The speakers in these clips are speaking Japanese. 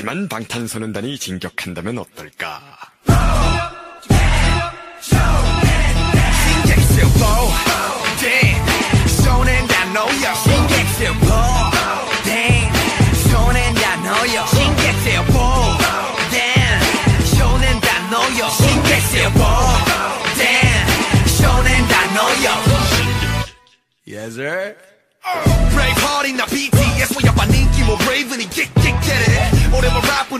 하지만 방탄소년단이 진격한다면 어떨까? Yes, sir. Brave hearting, now BTS, we up my Ninky, we're raving, get, get, get it.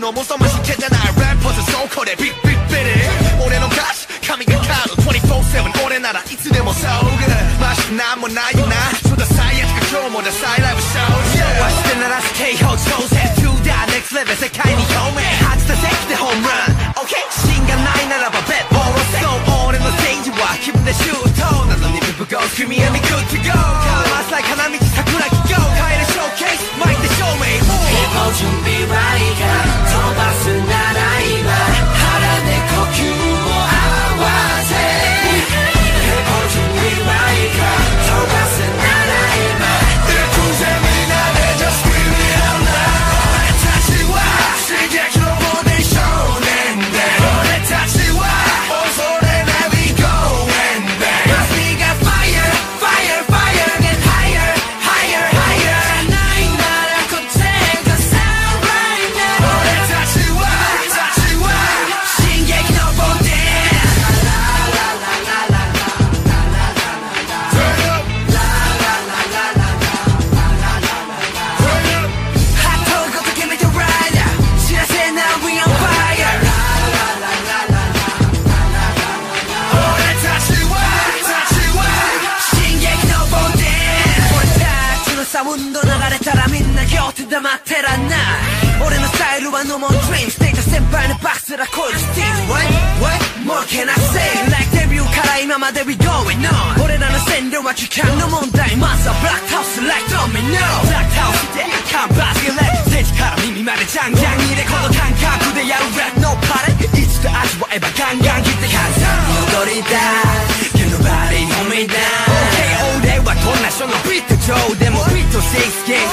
올해 뭐 랩은 너무 써마시켰잖아 래퍼즈 so cold big big bit it 올해는 가시 카미가 카로 24-7 올해 나라 이틀에 뭐 so good 맛이 나뭐 나이나 수다 사이언스 그 조모다 사이라이브 show 왔을 때 나라 SK 호초세 두다 next level 세카이니 홈에 하츠다 세키대 홈런 오케이 신간 나이 나라봐 bet all so 올해 너 스테이지와 기분 내 슈터 난넌네 people go screaming at me good to go サウンド流れたらみんな両手黙ってらんな俺のスタイルはノモンドリームステージ先輩のバスラコールスティーズ What? What? もうけなせ Like デビューから今まで We going on 俺らの線量は時間の問題。まずはブラックハウス Like domino ブラックハウスでカンパスがレステージから耳までジャンギャン。入れこの感覚でやる。Rap のパレいつか味わえばガンガン切って感じ戻りだとシ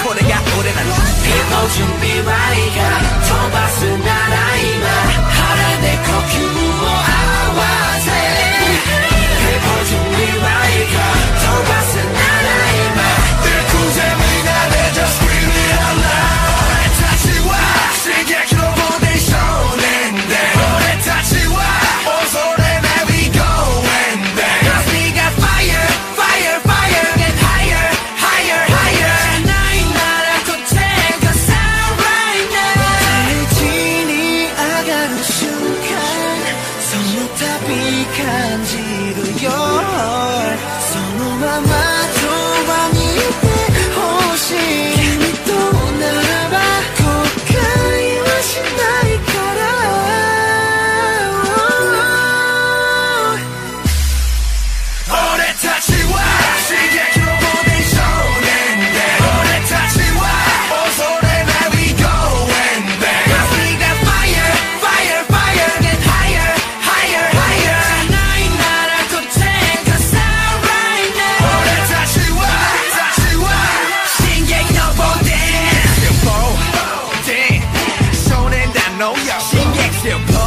これが俺の手の準備はいいか飛ばすなら今腹で呼吸を。 사람 know ya. 신객